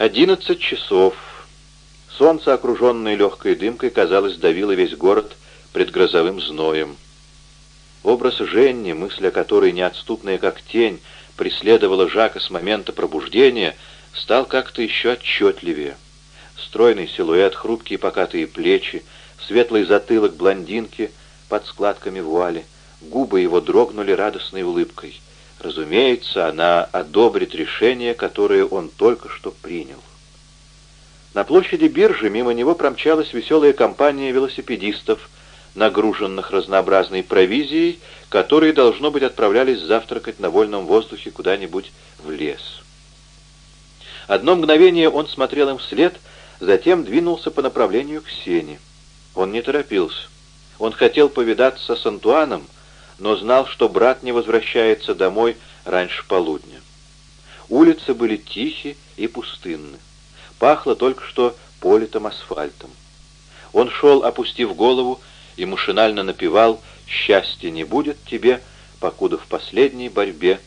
Одиннадцать часов. Солнце, окруженное легкой дымкой, казалось, давило весь город предгрозовым зноем. Образ Женни, мысль о которой, неотступная как тень, преследовала Жака с момента пробуждения, стал как-то еще отчетливее. Стройный силуэт, хрупкие покатые плечи, светлый затылок блондинки под складками вуали, губы его дрогнули радостной улыбкой — Разумеется, она одобрит решение, которое он только что принял. На площади биржи мимо него промчалась веселая компания велосипедистов, нагруженных разнообразной провизией, которые, должно быть, отправлялись завтракать на вольном воздухе куда-нибудь в лес. Одно мгновение он смотрел им вслед, затем двинулся по направлению к сене. Он не торопился. Он хотел повидаться с Антуаном, но знал, что брат не возвращается домой раньше полудня. Улицы были тихи и пустынны. Пахло только что политым асфальтом. Он шел, опустив голову, и машинально напевал «Счастья не будет тебе, покуда в последней борьбе».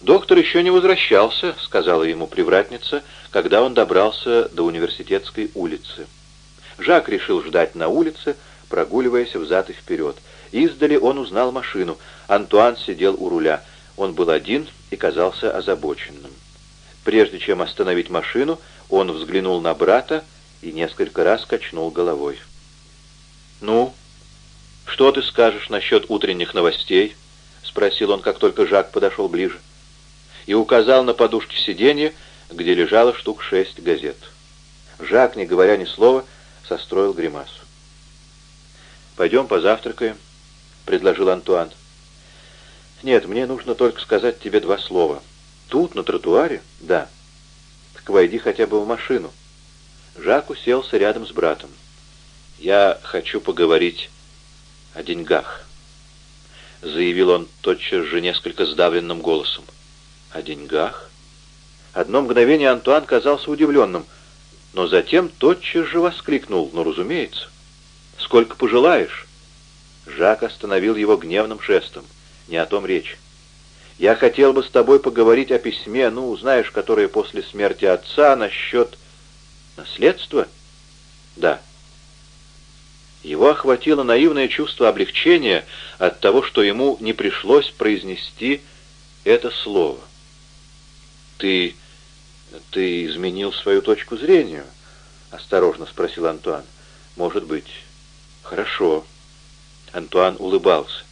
«Доктор еще не возвращался», — сказала ему привратница, когда он добрался до университетской улицы. Жак решил ждать на улице, прогуливаясь взад и вперед. Издали он узнал машину. Антуан сидел у руля. Он был один и казался озабоченным. Прежде чем остановить машину, он взглянул на брата и несколько раз качнул головой. «Ну, что ты скажешь насчет утренних новостей?» — спросил он, как только Жак подошел ближе. И указал на подушке сиденья, где лежало штук шесть газет. Жак, не говоря ни слова, состроил гримасу. «Пойдем позавтракаем», — предложил Антуан. «Нет, мне нужно только сказать тебе два слова. Тут, на тротуаре?» «Да». «Так войди хотя бы в машину». Жак уселся рядом с братом. «Я хочу поговорить о деньгах», — заявил он тотчас же несколько сдавленным голосом. «О деньгах?» Одно мгновение Антуан казался удивленным, но затем тотчас же воскликнул. «Ну, разумеется. Сколько пожелаешь?» Жак остановил его гневным жестом. Не о том речь. «Я хотел бы с тобой поговорить о письме, ну, знаешь, которое после смерти отца насчет наследства?» «Да». Его охватило наивное чувство облегчения от того, что ему не пришлось произнести это слово. «Ты... ты изменил свою точку зрения?» — осторожно спросил Антуан. «Может быть». «Хорошо». Антуан улыбался.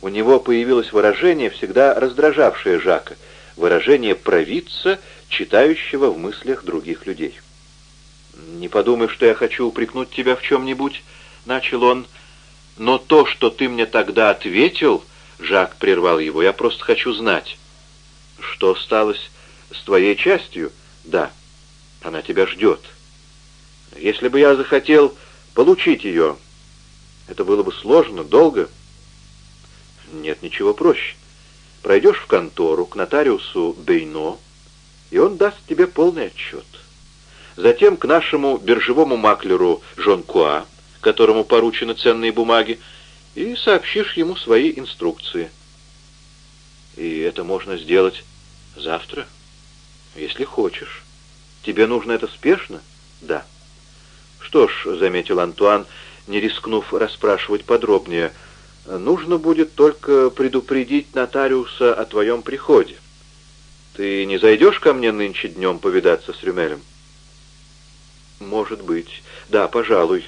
У него появилось выражение, всегда раздражавшее Жака, выражение провидца, читающего в мыслях других людей. «Не подумай, что я хочу упрекнуть тебя в чем-нибудь», — начал он. «Но то, что ты мне тогда ответил...» — Жак прервал его. «Я просто хочу знать, что сталось с твоей частью?» «Да, она тебя ждет. Если бы я захотел получить ее, это было бы сложно, долго. Нет ничего проще. Пройдешь в контору к нотариусу Бейно, и он даст тебе полный отчет. Затем к нашему биржевому маклеру Жонкуа, которому поручены ценные бумаги, и сообщишь ему свои инструкции. И это можно сделать завтра, если хочешь. Тебе нужно это спешно? Да. Что ж, заметил Антуан, — не рискнув расспрашивать подробнее. «Нужно будет только предупредить нотариуса о твоем приходе. Ты не зайдешь ко мне нынче днем повидаться с Рюмелем?» «Может быть. Да, пожалуй.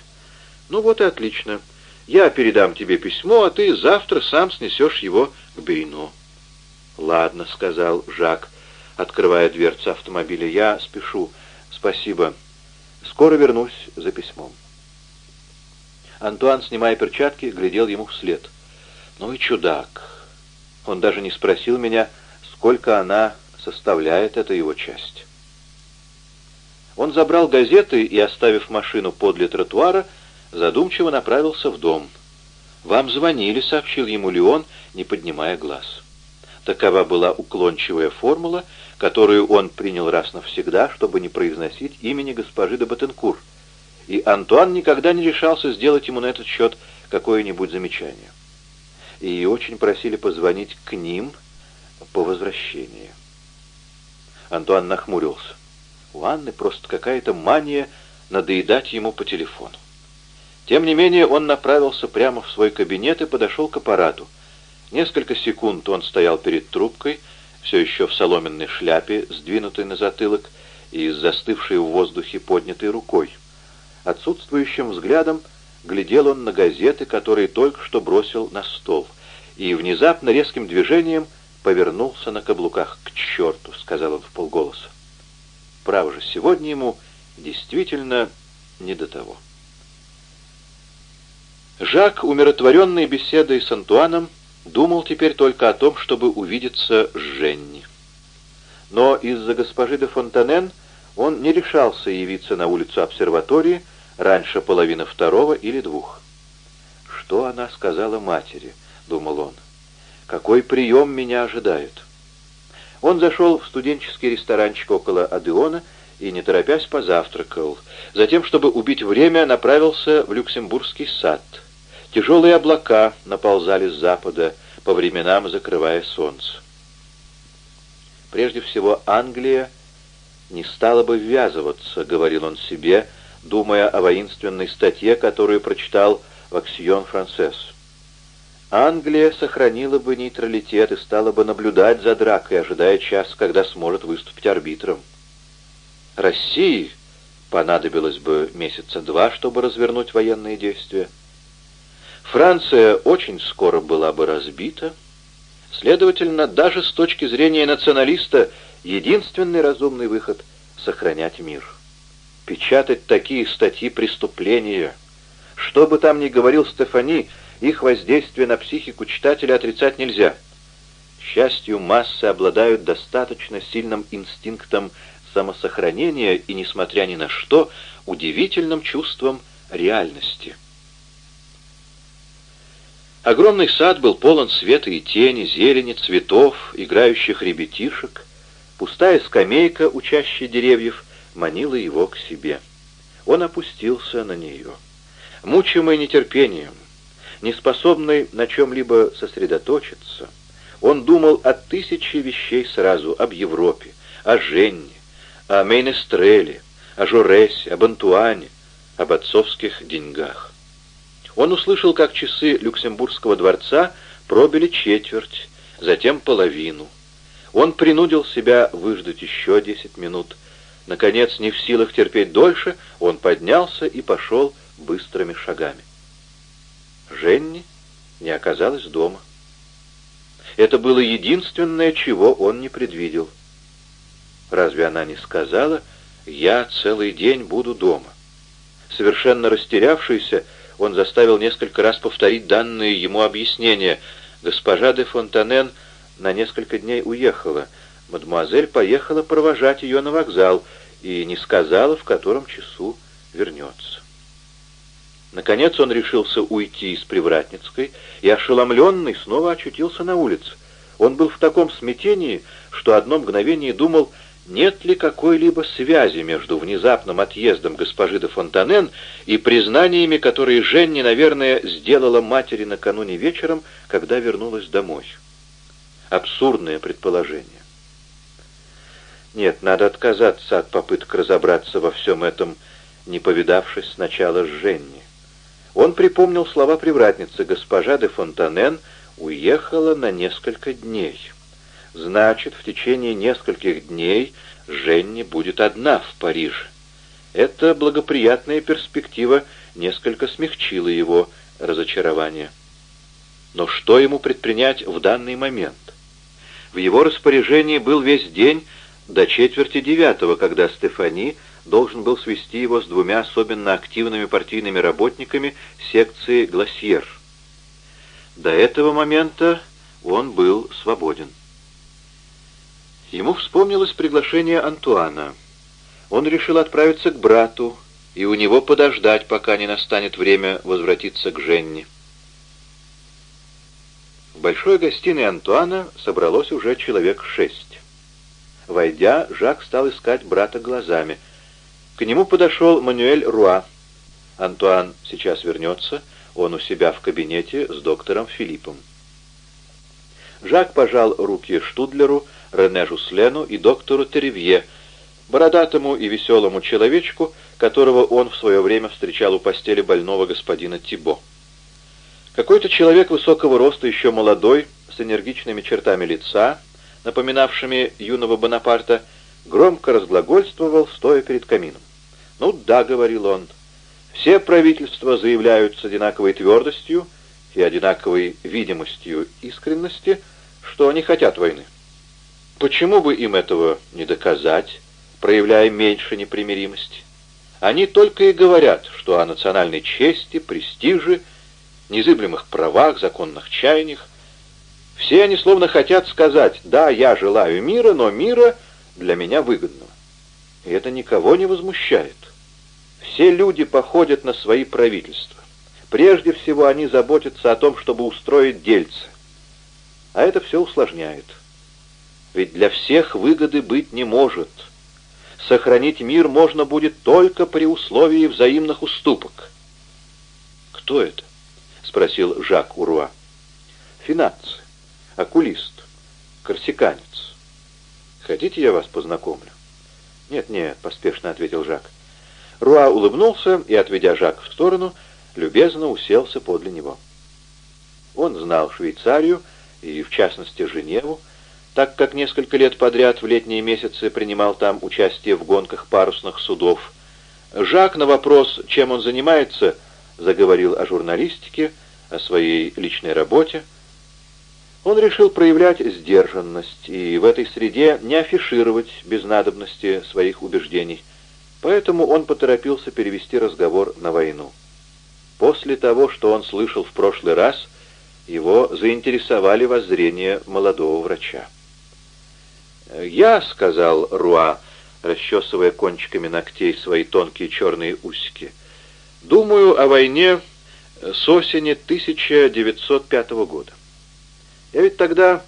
Ну вот и отлично. Я передам тебе письмо, а ты завтра сам снесешь его к Бейну». «Ладно», — сказал Жак, открывая дверцу автомобиля. «Я спешу. Спасибо. Скоро вернусь за письмом». Антуан, снимая перчатки, глядел ему вслед. «Ну и чудак!» Он даже не спросил меня, сколько она составляет, эта его часть. Он забрал газеты и, оставив машину подле тротуара, задумчиво направился в дом. «Вам звонили», — сообщил ему Леон, не поднимая глаз. Такова была уклончивая формула, которую он принял раз навсегда, чтобы не произносить имени госпожи де Батенкур — и Антуан никогда не решался сделать ему на этот счет какое-нибудь замечание. И очень просили позвонить к ним по возвращении. Антуан нахмурился. У Анны просто какая-то мания надоедать ему по телефону. Тем не менее, он направился прямо в свой кабинет и подошел к аппарату. Несколько секунд он стоял перед трубкой, все еще в соломенной шляпе, сдвинутой на затылок и с застывшей в воздухе поднятой рукой. Отсутствующим взглядом глядел он на газеты, которые только что бросил на стол, и внезапно резким движением повернулся на каблуках. «К черту!» — сказал он в полголоса. Право же, сегодня ему действительно не до того. Жак, умиротворенный беседой с Антуаном, думал теперь только о том, чтобы увидеться с Женни. Но из-за госпожи де Фонтанен он не решался явиться на улицу обсерватории раньше половины второго или двух. «Что она сказала матери?» — думал он. «Какой прием меня ожидает?» Он зашел в студенческий ресторанчик около Адеона и, не торопясь, позавтракал. Затем, чтобы убить время, направился в Люксембургский сад — Тяжелые облака наползали с запада, по временам закрывая солнце. Прежде всего, Англия не стала бы ввязываться, говорил он себе, думая о воинственной статье, которую прочитал в «Аксион Францесс». Англия сохранила бы нейтралитет и стала бы наблюдать за дракой, ожидая час, когда сможет выступить арбитром. России понадобилось бы месяца два, чтобы развернуть военные действия. Франция очень скоро была бы разбита. Следовательно, даже с точки зрения националиста, единственный разумный выход — сохранять мир. Печатать такие статьи преступления. Что бы там ни говорил Стефани, их воздействие на психику читателя отрицать нельзя. К счастью, массы обладают достаточно сильным инстинктом самосохранения и, несмотря ни на что, удивительным чувством реальности. Огромный сад был полон света и тени, зелени, цветов, играющих ребятишек. Пустая скамейка у чащи деревьев манила его к себе. Он опустился на нее. Мучимый нетерпением, неспособный на чем-либо сосредоточиться, он думал о тысяче вещей сразу, об Европе, о Женне, о Мейнестреле, о Жоресе, об Антуане, об отцовских деньгах. Он услышал, как часы Люксембургского дворца пробили четверть, затем половину. Он принудил себя выждать еще десять минут. Наконец, не в силах терпеть дольше, он поднялся и пошел быстрыми шагами. Женни не оказалась дома. Это было единственное, чего он не предвидел. Разве она не сказала «я целый день буду дома»? Совершенно растерявшийся, он заставил несколько раз повторить данные ему объяснения. Госпожа де Фонтанен на несколько дней уехала. Мадемуазель поехала провожать ее на вокзал и не сказала, в котором часу вернется. Наконец он решился уйти из Привратницкой и, ошеломленный, снова очутился на улице. Он был в таком смятении, что одно мгновение думал — нет ли какой-либо связи между внезапным отъездом госпожи де Фонтанен и признаниями, которые Женни, наверное, сделала матери накануне вечером, когда вернулась домой. Абсурдное предположение. Нет, надо отказаться от попыток разобраться во всем этом, не повидавшись сначала с Женни. Он припомнил слова привратницы. Госпожа де Фонтанен уехала на несколько дней. Значит, в течение нескольких дней Женни будет одна в Париже. Эта благоприятная перспектива несколько смягчила его разочарование. Но что ему предпринять в данный момент? В его распоряжении был весь день до четверти девятого, когда Стефани должен был свести его с двумя особенно активными партийными работниками секции «Гласьер». До этого момента он был свободен. Ему вспомнилось приглашение Антуана. Он решил отправиться к брату и у него подождать, пока не настанет время возвратиться к Женне. В большой гостиной Антуана собралось уже человек шесть. Войдя, Жак стал искать брата глазами. К нему подошел Мануэль Руа. Антуан сейчас вернется, он у себя в кабинете с доктором Филиппом. Жак пожал руки Штудлеру, Рене Жуслену и доктору Теревье, бородатому и веселому человечку, которого он в свое время встречал у постели больного господина Тибо. Какой-то человек высокого роста, еще молодой, с энергичными чертами лица, напоминавшими юного Бонапарта, громко разглагольствовал, стоя перед камином. «Ну да», — говорил он, — «все правительства заявляют с одинаковой твердостью и одинаковой видимостью искренности, что они хотят войны. Почему бы им этого не доказать, проявляя меньше непримиримости? Они только и говорят, что о национальной чести, престиже, незыблемых правах, законных чаяниях. Все они словно хотят сказать, да, я желаю мира, но мира для меня выгодного. И это никого не возмущает. Все люди походят на свои правительства. Прежде всего они заботятся о том, чтобы устроить дельце. А это все усложняет. Ведь для всех выгоды быть не может. Сохранить мир можно будет только при условии взаимных уступок. «Кто это?» — спросил Жак Уруа. «Финансы, окулист, корсиканец. Хотите, я вас познакомлю?» «Нет-нет», — поспешно ответил Жак. Руа улыбнулся и, отведя Жак в сторону, любезно уселся подле него. Он знал Швейцарию и, в частности, Женеву, так как несколько лет подряд в летние месяцы принимал там участие в гонках парусных судов. Жак на вопрос, чем он занимается, заговорил о журналистике, о своей личной работе. Он решил проявлять сдержанность и в этой среде не афишировать без надобности своих убеждений – Поэтому он поторопился перевести разговор на войну. После того, что он слышал в прошлый раз, его заинтересовали воззрения молодого врача. «Я», — сказал Руа, расчесывая кончиками ногтей свои тонкие черные усики, — «думаю о войне с осени 1905 года. Я ведь тогда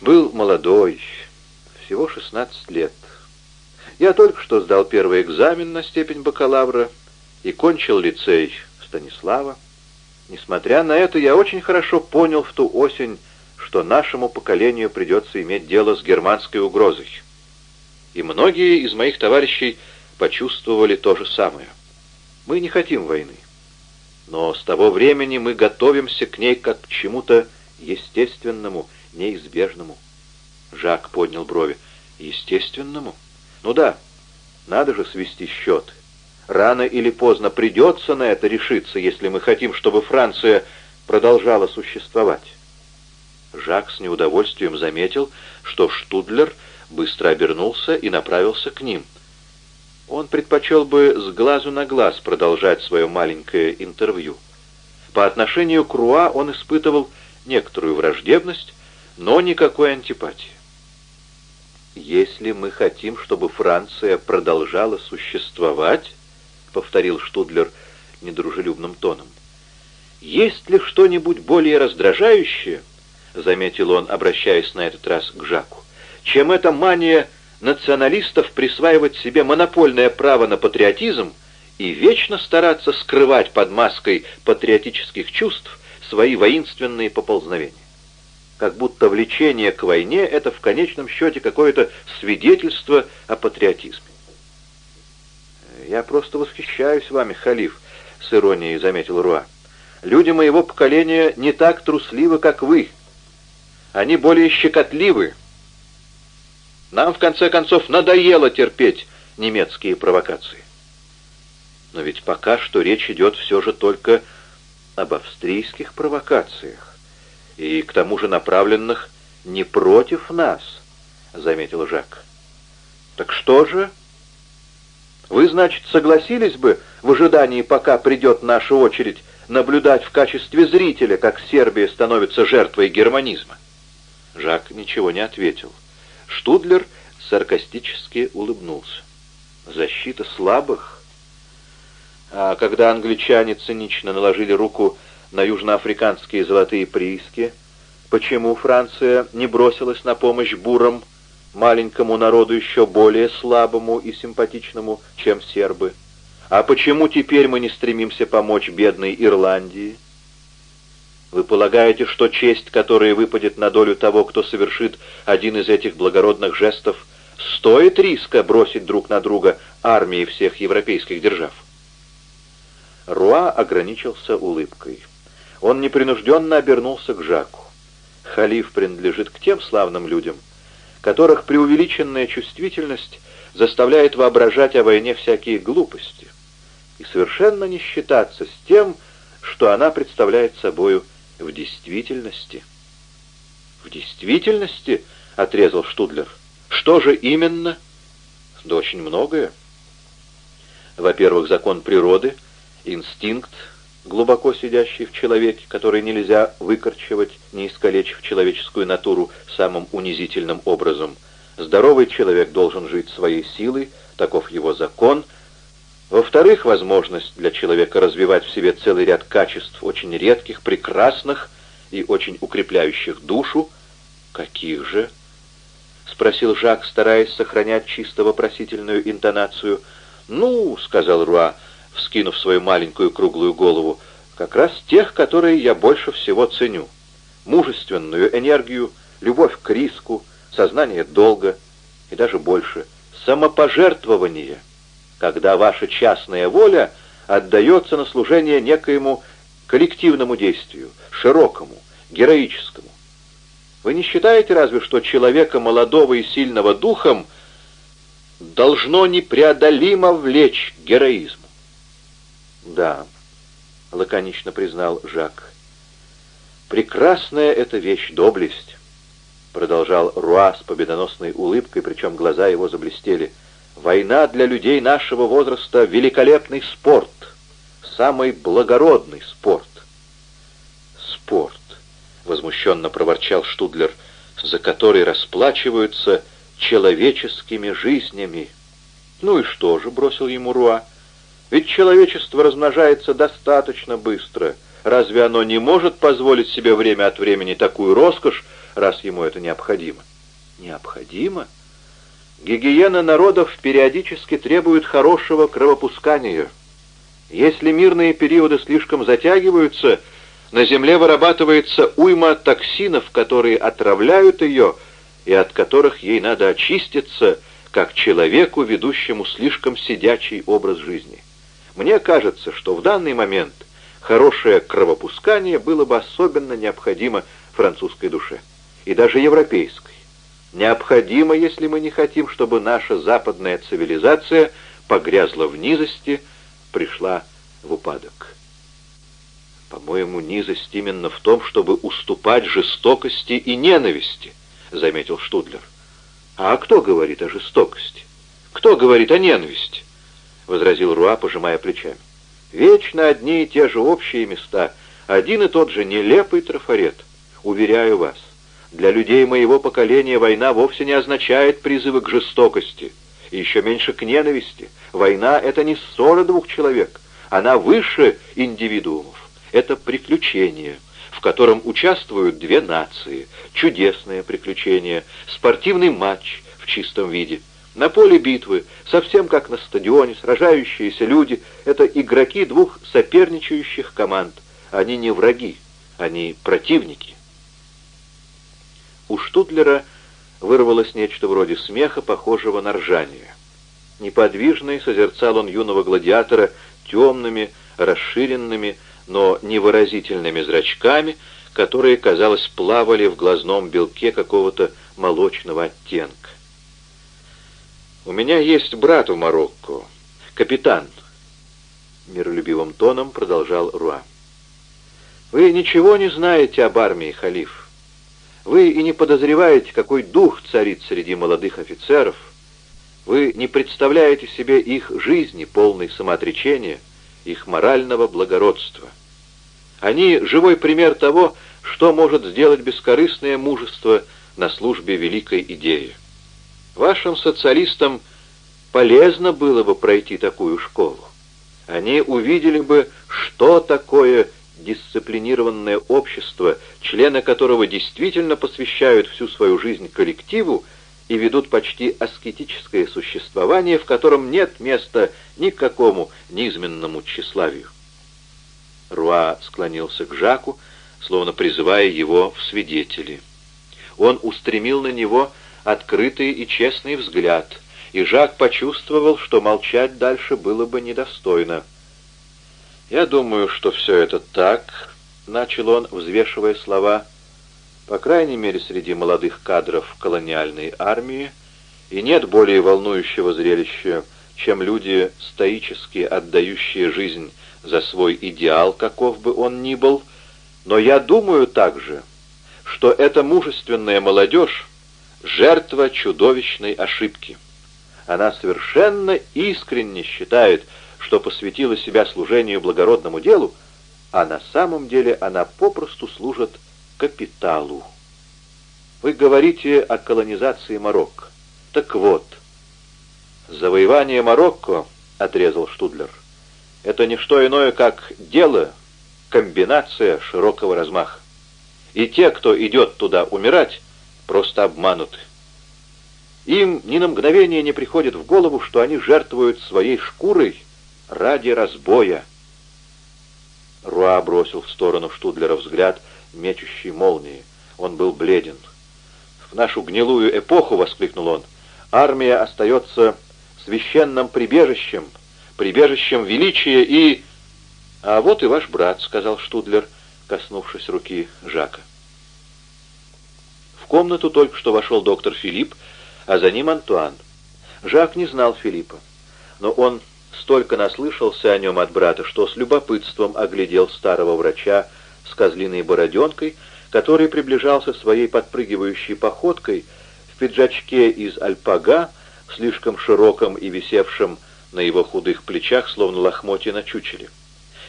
был молодой, всего 16 лет. Я только что сдал первый экзамен на степень бакалавра и кончил лицей Станислава. Несмотря на это, я очень хорошо понял в ту осень, что нашему поколению придется иметь дело с германской угрозой. И многие из моих товарищей почувствовали то же самое. Мы не хотим войны. Но с того времени мы готовимся к ней как к чему-то естественному, неизбежному. Жак поднял брови. Естественному? Ну да, надо же свести счеты. Рано или поздно придется на это решиться, если мы хотим, чтобы Франция продолжала существовать. Жак с неудовольствием заметил, что Штудлер быстро обернулся и направился к ним. Он предпочел бы с глазу на глаз продолжать свое маленькое интервью. По отношению к Руа он испытывал некоторую враждебность, но никакой антипатии. «Если мы хотим, чтобы Франция продолжала существовать», — повторил Штудлер недружелюбным тоном, — «есть ли что-нибудь более раздражающее, — заметил он, обращаясь на этот раз к Жаку, — чем эта мания националистов присваивать себе монопольное право на патриотизм и вечно стараться скрывать под маской патриотических чувств свои воинственные поползновения? как будто влечение к войне — это в конечном счете какое-то свидетельство о патриотизме. «Я просто восхищаюсь вами, халиф», — с иронией заметил Руа. «Люди моего поколения не так трусливы, как вы. Они более щекотливы. Нам, в конце концов, надоело терпеть немецкие провокации. Но ведь пока что речь идет все же только об австрийских провокациях и к тому же направленных не против нас, — заметил Жак. Так что же? Вы, значит, согласились бы в ожидании, пока придет наша очередь, наблюдать в качестве зрителя, как Сербия становится жертвой германизма? Жак ничего не ответил. Штудлер саркастически улыбнулся. Защита слабых? А когда англичане цинично наложили руку на южноафриканские золотые прииски, почему Франция не бросилась на помощь бурам, маленькому народу еще более слабому и симпатичному, чем сербы? А почему теперь мы не стремимся помочь бедной Ирландии? Вы полагаете, что честь, которая выпадет на долю того, кто совершит один из этих благородных жестов, стоит риска бросить друг на друга армии всех европейских держав? Руа ограничился улыбкой. Он непринужденно обернулся к Жаку. Халиф принадлежит к тем славным людям, которых преувеличенная чувствительность заставляет воображать о войне всякие глупости и совершенно не считаться с тем, что она представляет собою в действительности. «В действительности?» — отрезал Штудлер. «Что же именно?» «Да очень многое. Во-первых, закон природы, инстинкт, глубоко сидящий в человеке, который нельзя выкорчевать, не искалечив человеческую натуру самым унизительным образом. Здоровый человек должен жить своей силой, таков его закон. Во-вторых, возможность для человека развивать в себе целый ряд качеств, очень редких, прекрасных и очень укрепляющих душу. «Каких же?» — спросил Жак, стараясь сохранять чисто вопросительную интонацию. «Ну, — сказал Руа, — вскинув свою маленькую круглую голову, как раз тех, которые я больше всего ценю. Мужественную энергию, любовь к риску, сознание долга и даже больше, самопожертвование, когда ваша частная воля отдается на служение некоему коллективному действию, широкому, героическому. Вы не считаете разве, что человека молодого и сильного духом должно непреодолимо влечь к героизму? «Да», — лаконично признал Жак. «Прекрасная эта вещь, доблесть», — продолжал Руа с победоносной улыбкой, причем глаза его заблестели. «Война для людей нашего возраста — великолепный спорт, самый благородный спорт». «Спорт», — возмущенно проворчал Штудлер, — «за который расплачиваются человеческими жизнями». «Ну и что же?» — бросил ему Руа. Ведь человечество размножается достаточно быстро. Разве оно не может позволить себе время от времени такую роскошь, раз ему это необходимо? Необходимо? Гигиена народов периодически требует хорошего кровопускания. Если мирные периоды слишком затягиваются, на Земле вырабатывается уйма токсинов, которые отравляют ее и от которых ей надо очиститься, как человеку, ведущему слишком сидячий образ жизни. Мне кажется, что в данный момент хорошее кровопускание было бы особенно необходимо французской душе, и даже европейской. Необходимо, если мы не хотим, чтобы наша западная цивилизация погрязла в низости, пришла в упадок. По-моему, низость именно в том, чтобы уступать жестокости и ненависти, заметил Штудлер. А кто говорит о жестокости? Кто говорит о ненависти? Возразил Руа, пожимая плечами. «Вечно одни и те же общие места, один и тот же нелепый трафарет. Уверяю вас, для людей моего поколения война вовсе не означает призывы к жестокости, и еще меньше к ненависти. Война — это не ссора двух человек, она выше индивидуумов. Это приключение, в котором участвуют две нации, чудесное приключение, спортивный матч в чистом виде — на поле битвы, совсем как на стадионе, сражающиеся люди — это игроки двух соперничающих команд. Они не враги, они противники. У Штудлера вырвалось нечто вроде смеха, похожего на ржание. Неподвижный созерцал он юного гладиатора темными, расширенными, но невыразительными зрачками, которые, казалось, плавали в глазном белке какого-то молочного оттенка. «У меня есть брат в Марокко, капитан», — миролюбивым тоном продолжал Руа. «Вы ничего не знаете об армии, халиф. Вы и не подозреваете, какой дух царит среди молодых офицеров. Вы не представляете себе их жизни, полной самоотречения, их морального благородства. Они — живой пример того, что может сделать бескорыстное мужество на службе великой идеи. Вашим социалистам полезно было бы пройти такую школу. Они увидели бы, что такое дисциплинированное общество, члены которого действительно посвящают всю свою жизнь коллективу и ведут почти аскетическое существование, в котором нет места никакому низменному тщеславию. Руа склонился к Жаку, словно призывая его в свидетели. Он устремил на него открытый и честный взгляд, и Жак почувствовал, что молчать дальше было бы недостойно. «Я думаю, что все это так», — начал он, взвешивая слова, — «по крайней мере, среди молодых кадров колониальной армии, и нет более волнующего зрелища, чем люди, стоически отдающие жизнь за свой идеал, каков бы он ни был, но я думаю также, что эта мужественная молодежь — жертва чудовищной ошибки. Она совершенно искренне считает, что посвятила себя служению благородному делу, а на самом деле она попросту служит капиталу. Вы говорите о колонизации Марокко. Так вот, завоевание Марокко, — отрезал Штудлер, — это не что иное, как дело, комбинация широкого размаха. И те, кто идет туда умирать, просто обмануты. Им ни на мгновение не приходит в голову, что они жертвуют своей шкурой ради разбоя. Руа бросил в сторону Штудлера взгляд, мечущий молнии. Он был бледен. «В нашу гнилую эпоху», — воскликнул он, — «армия остается священным прибежищем, прибежищем величия и...» «А вот и ваш брат», — сказал Штудлер, коснувшись руки Жака. Комнату только что вошел доктор Филипп, а за ним Антуан. Жак не знал Филиппа, но он столько наслышался о нем от брата, что с любопытством оглядел старого врача с козлиной бороденкой, который приближался своей подпрыгивающей походкой в пиджачке из альпага, слишком широком и висевшем на его худых плечах, словно лохмотья на чучеле.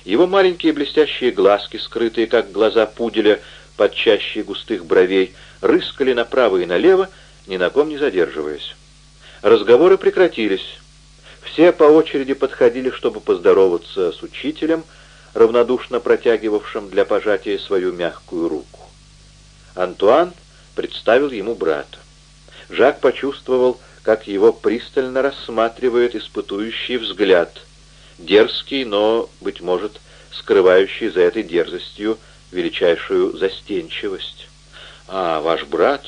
Его маленькие блестящие глазки, скрытые, как глаза пуделя, под чащей густых бровей, рыскали направо и налево, ни на ком не задерживаясь. Разговоры прекратились. Все по очереди подходили, чтобы поздороваться с учителем, равнодушно протягивавшим для пожатия свою мягкую руку. Антуан представил ему брата. Жак почувствовал, как его пристально рассматривает испытующий взгляд — дерзкий, но, быть может, скрывающий за этой дерзостью величайшую застенчивость. «А, ваш брат?»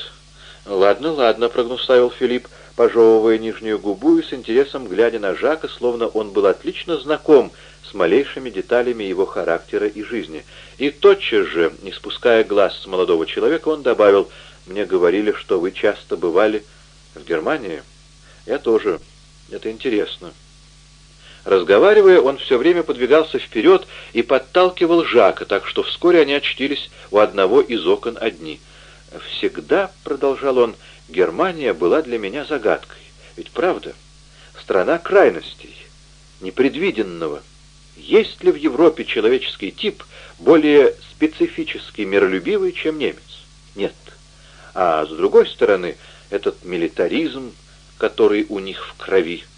«Ладно, ладно», — прогнусавил Филипп, пожевывая нижнюю губу и с интересом глядя на Жака, словно он был отлично знаком с малейшими деталями его характера и жизни. И тотчас же, не спуская глаз с молодого человека, он добавил, «Мне говорили, что вы часто бывали в Германии. Я тоже. Это интересно». Разговаривая, он все время подвигался вперед и подталкивал Жака, так что вскоре они очтились у одного из окон одни. «Всегда, — продолжал он, — Германия была для меня загадкой. Ведь правда? Страна крайностей, непредвиденного. Есть ли в Европе человеческий тип более специфически миролюбивый, чем немец? Нет. А с другой стороны, этот милитаризм, который у них в крови —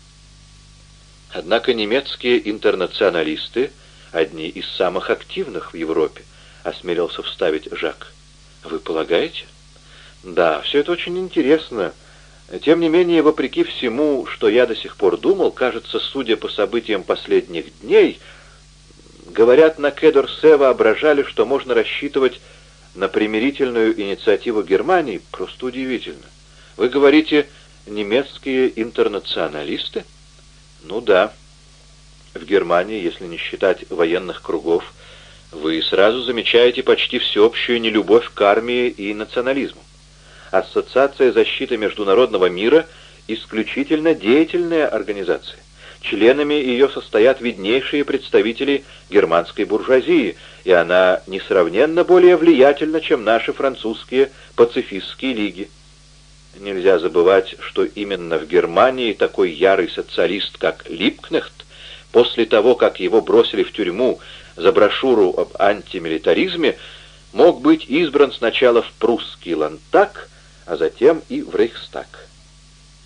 Однако немецкие интернационалисты — одни из самых активных в Европе, — осмелился вставить Жак. Вы полагаете? Да, все это очень интересно. Тем не менее, вопреки всему, что я до сих пор думал, кажется, судя по событиям последних дней, говорят, на Кедорсе воображали, что можно рассчитывать на примирительную инициативу Германии. Просто удивительно. Вы говорите, немецкие интернационалисты? — ну да. В Германии, если не считать военных кругов, вы сразу замечаете почти всеобщую нелюбовь к армии и национализму. Ассоциация защиты международного мира – исключительно деятельная организация. Членами ее состоят виднейшие представители германской буржуазии, и она несравненно более влиятельна, чем наши французские пацифистские лиги. Нельзя забывать, что именно в Германии такой ярый социалист, как Липкнехт, после того, как его бросили в тюрьму за брошюру об антимилитаризме, мог быть избран сначала в прусский лантак, а затем и в Рейхстаг.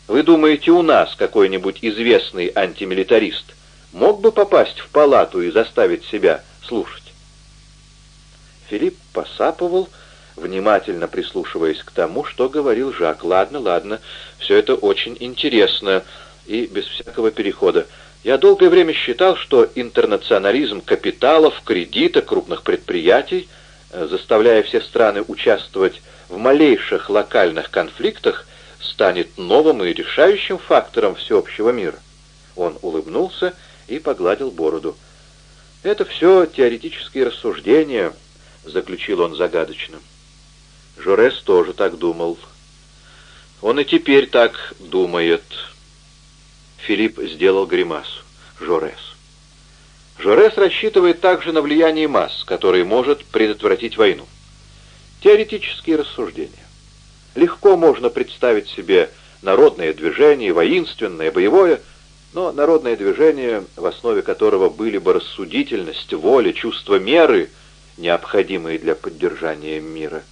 Вы думаете, у нас какой-нибудь известный антимилитарист мог бы попасть в палату и заставить себя слушать? Филипп посапывал, внимательно прислушиваясь к тому, что говорил Жак. «Ладно, ладно, все это очень интересно и без всякого перехода. Я долгое время считал, что интернационализм капиталов, кредита, крупных предприятий, э, заставляя все страны участвовать в малейших локальных конфликтах, станет новым и решающим фактором всеобщего мира. Он улыбнулся и погладил бороду. «Это все теоретические рассуждения», — заключил он загадочно. Жорес тоже так думал. Он и теперь так думает. Филипп сделал гримасу. Жорес. Жорес рассчитывает также на влияние масс, которое может предотвратить войну. Теоретические рассуждения. Легко можно представить себе народное движение, воинственное, боевое, но народное движение, в основе которого были бы рассудительность, воля, чувство меры, необходимые для поддержания мира.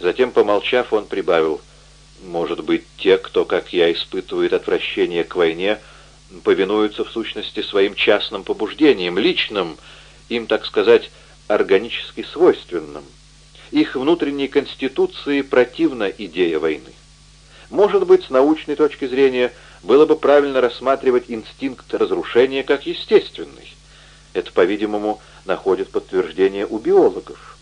Затем, помолчав, он прибавил, «Может быть, те, кто, как я, испытывает отвращение к войне, повинуются в сущности своим частным побуждениям, личным, им, так сказать, органически свойственным. Их внутренней конституции противна идея войны. Может быть, с научной точки зрения, было бы правильно рассматривать инстинкт разрушения как естественный. Это, по-видимому, находит подтверждение у биологов.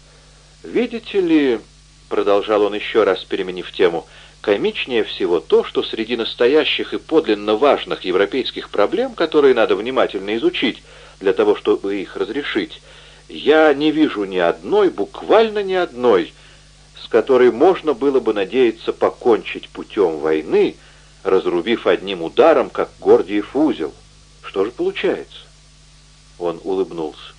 Видите ли, продолжал он еще раз, переменив тему, комичнее всего то, что среди настоящих и подлинно важных европейских проблем, которые надо внимательно изучить для того, чтобы их разрешить, я не вижу ни одной, буквально ни одной, с которой можно было бы надеяться покончить путем войны, разрубив одним ударом, как Гордиев узел. Что же получается? Он улыбнулся.